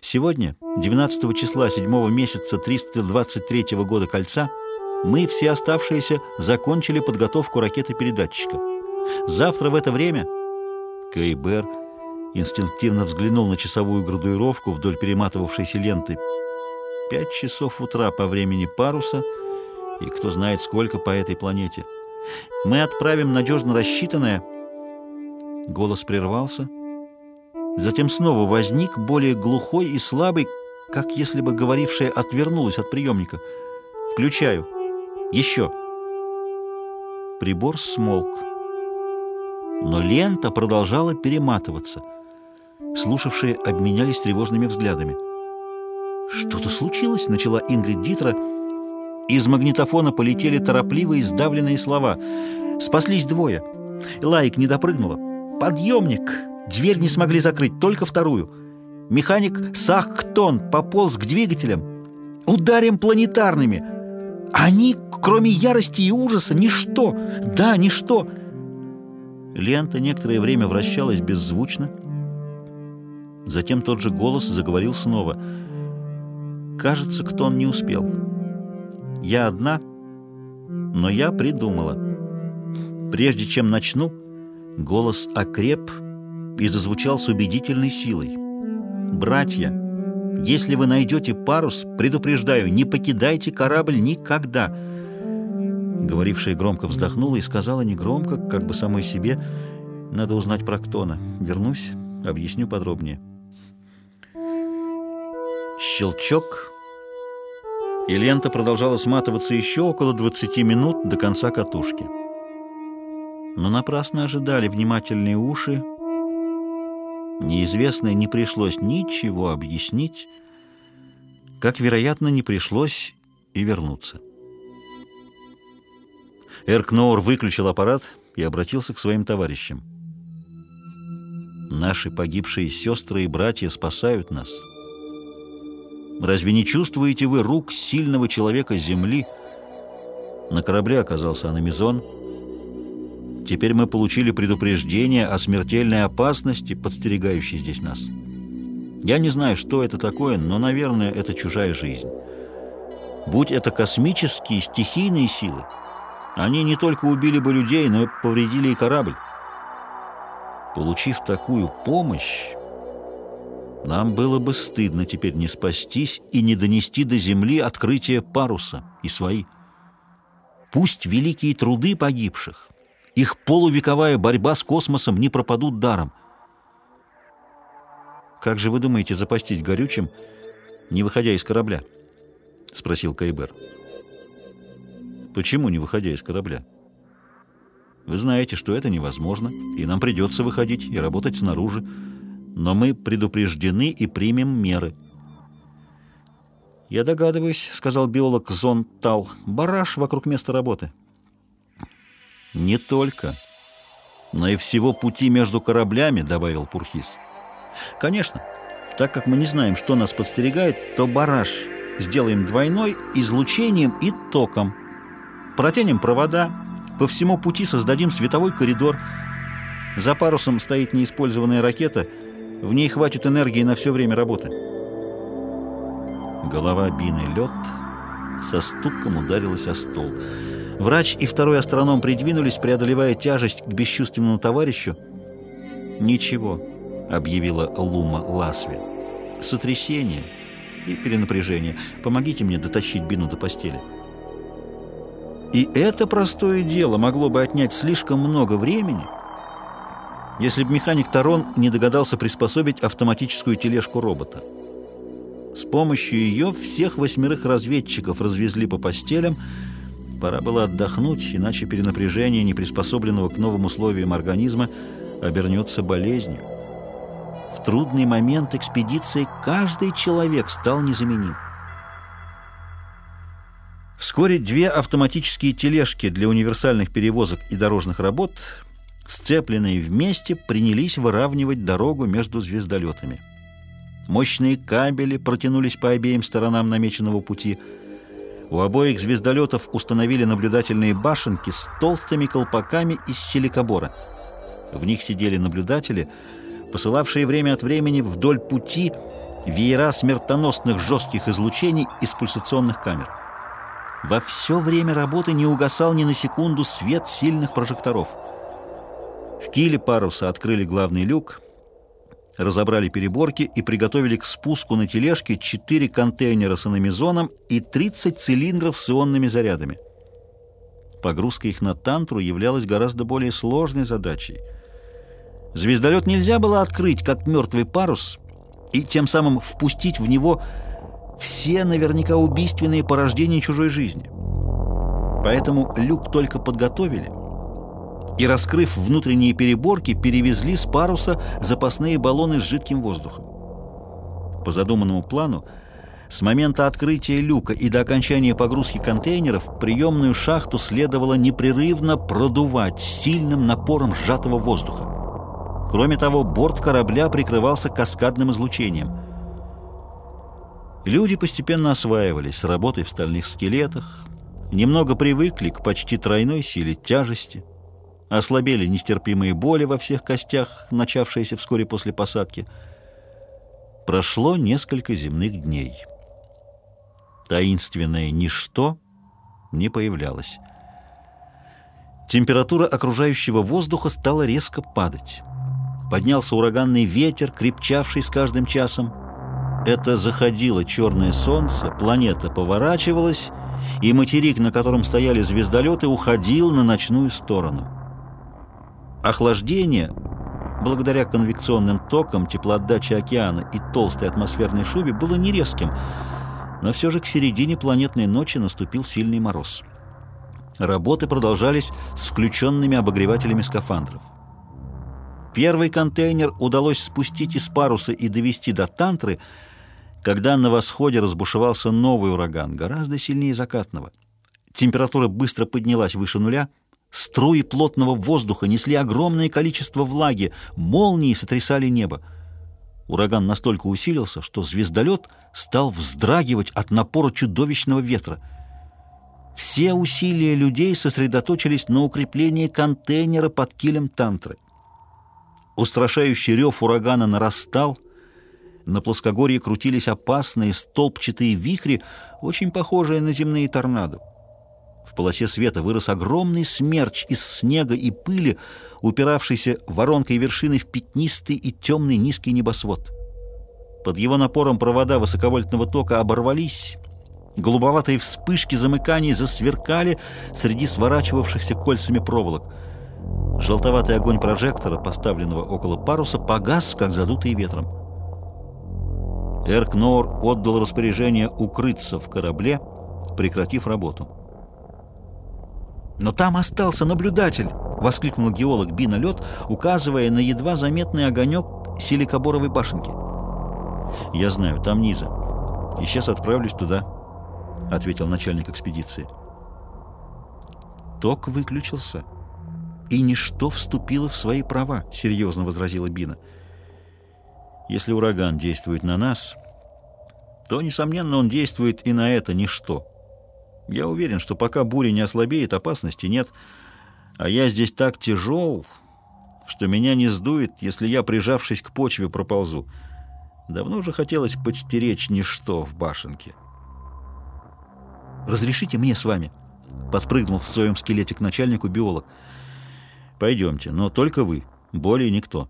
Сегодня, 12 числа 7 месяца 323 года Кольца, мы, все оставшиеся, закончили подготовку ракеты-передатчика. Завтра в это время... Кейбер инстинктивно взглянул на часовую градуировку вдоль перематывавшейся ленты. Пять часов утра по времени паруса и кто знает сколько по этой планете. Мы отправим надежно рассчитанное... Голос прервался. Затем снова возник, более глухой и слабый, как если бы говорившая отвернулась от приемника. «Включаю. Еще». Прибор смолк. Но лента продолжала перематываться. Слушавшие обменялись тревожными взглядами. «Что-то случилось?» — начала Ингрид Дитра. Из магнитофона полетели торопливые сдавленные слова. «Спаслись двое. Лайк не допрыгнула. Подъемник! Дверь не смогли закрыть, только вторую. Механик Сахктон пополз к двигателям. Ударим планетарными. Они, кроме ярости и ужаса, ничто. Да, ничто. Лента некоторое время вращалась беззвучно. Затем тот же голос заговорил снова. Кажется, кто он не успел. Я одна, но я придумала. Прежде чем начну, голос окреп и зазвучал с убедительной силой. «Братья, если вы найдете парус, предупреждаю, не покидайте корабль никогда!» Говорившая громко вздохнула и сказала негромко, как бы самой себе, «Надо узнать про Ктона. Вернусь, объясню подробнее». Щелчок, и лента продолжала сматываться еще около 20 минут до конца катушки. Но напрасно ожидали внимательные уши, Неизвестное не пришлось ничего объяснить, как, вероятно, не пришлось и вернуться. Эркноур выключил аппарат и обратился к своим товарищам. «Наши погибшие сестры и братья спасают нас. Разве не чувствуете вы рук сильного человека Земли?» На корабле оказался Анамизон — Теперь мы получили предупреждение о смертельной опасности, подстерегающей здесь нас. Я не знаю, что это такое, но, наверное, это чужая жизнь. Будь это космические, стихийные силы, они не только убили бы людей, но и повредили и корабль. Получив такую помощь, нам было бы стыдно теперь не спастись и не донести до земли открытие паруса и свои. Пусть великие труды погибших их полувековая борьба с космосом не пропадут даром. «Как же вы думаете запастись горючим, не выходя из корабля?» — спросил Кайбер. «Почему не выходя из корабля?» «Вы знаете, что это невозможно, и нам придется выходить и работать снаружи, но мы предупреждены и примем меры». «Я догадываюсь», — сказал биолог Зон Тал, — «бараш вокруг места работы». «Не только, но и всего пути между кораблями», — добавил Пурхис. «Конечно, так как мы не знаем, что нас подстерегает, то бараж сделаем двойной излучением и током. Протянем провода, по всему пути создадим световой коридор. За парусом стоит неиспользованная ракета, в ней хватит энергии на все время работы». Голова Бины лед со стуком ударилась о стол — Врач и второй астроном придвинулись, преодолевая тяжесть к бесчувственному товарищу. «Ничего», — объявила Лума Ласви. «Сотрясение и перенапряжение. Помогите мне дотащить Бину до постели». И это простое дело могло бы отнять слишком много времени, если бы механик Тарон не догадался приспособить автоматическую тележку робота. С помощью ее всех восьмерых разведчиков развезли по постелям, Пора было отдохнуть, иначе перенапряжение неприспособленного к новым условиям организма обернется болезнью. В трудный момент экспедиции каждый человек стал незаменим. Вскоре две автоматические тележки для универсальных перевозок и дорожных работ, сцепленные вместе, принялись выравнивать дорогу между звездолетами. Мощные кабели протянулись по обеим сторонам намеченного пути – у обоих звездолетов установили наблюдательные башенки с толстыми колпаками из силикобора. В них сидели наблюдатели, посылавшие время от времени вдоль пути веера смертоносных жестких излучений из пульсационных камер. Во все время работы не угасал ни на секунду свет сильных прожекторов. В киле паруса открыли главный люк, разобрали переборки и приготовили к спуску на тележке 4 контейнера с аномизоном и 30 цилиндров с ионными зарядами. Погрузка их на тантру являлась гораздо более сложной задачей. Звездолет нельзя было открыть, как мертвый парус, и тем самым впустить в него все наверняка убийственные порождения чужой жизни. Поэтому люк только подготовили и, раскрыв внутренние переборки, перевезли с паруса запасные баллоны с жидким воздухом. По задуманному плану, с момента открытия люка и до окончания погрузки контейнеров приемную шахту следовало непрерывно продувать сильным напором сжатого воздуха. Кроме того, борт корабля прикрывался каскадным излучением. Люди постепенно осваивались с работой в стальных скелетах, немного привыкли к почти тройной силе тяжести, ослабели нестерпимые боли во всех костях, начавшиеся вскоре после посадки. Прошло несколько земных дней. Таинственное ничто не появлялось. Температура окружающего воздуха стала резко падать. Поднялся ураганный ветер, крепчавший с каждым часом. Это заходило черное солнце, планета поворачивалась, и материк, на котором стояли звездолеты, уходил на ночную сторону. Охлаждение, благодаря конвекционным токам, теплоотдаче океана и толстой атмосферной шубе, было не резким – но все же к середине планетной ночи наступил сильный мороз. Работы продолжались с включенными обогревателями скафандров. Первый контейнер удалось спустить из паруса и довести до Тантры, когда на восходе разбушевался новый ураган, гораздо сильнее закатного. Температура быстро поднялась выше нуля, струи плотного воздуха несли огромное количество влаги, молнии сотрясали небо. Ураган настолько усилился, что звездолет стал вздрагивать от напора чудовищного ветра. Все усилия людей сосредоточились на укреплении контейнера под килем тантры. Устрашающий рев урагана нарастал, на плоскогорье крутились опасные столбчатые вихри, очень похожие на земные торнадо. В полосе света вырос огромный смерч из снега и пыли, упиравшийся воронкой вершины в пятнистый и темный низкий небосвод. Под его напором провода высоковольтного тока оборвались, голубоватые вспышки замыканий засверкали среди сворачивавшихся кольцами проволок. Желтоватый огонь прожектора, поставленного около паруса, погас, как задутый ветром. Эркнор отдал распоряжение укрыться в корабле, прекратив работу. «Но там остался наблюдатель!» — воскликнул геолог Бина Лед, указывая на едва заметный огонек силикоборовой башенки. «Я знаю, там низа. И сейчас отправлюсь туда», — ответил начальник экспедиции. «Ток выключился, и ничто вступило в свои права», — серьезно возразила Бина. «Если ураган действует на нас, то, несомненно, он действует и на это ничто». Я уверен, что пока буря не ослабеет, опасности нет. А я здесь так тяжел, что меня не сдует, если я, прижавшись к почве, проползу. Давно уже хотелось подстеречь ничто в башенке. «Разрешите мне с вами?» — подпрыгнул в своем скелете к начальнику биолог. «Пойдемте, но только вы, более никто».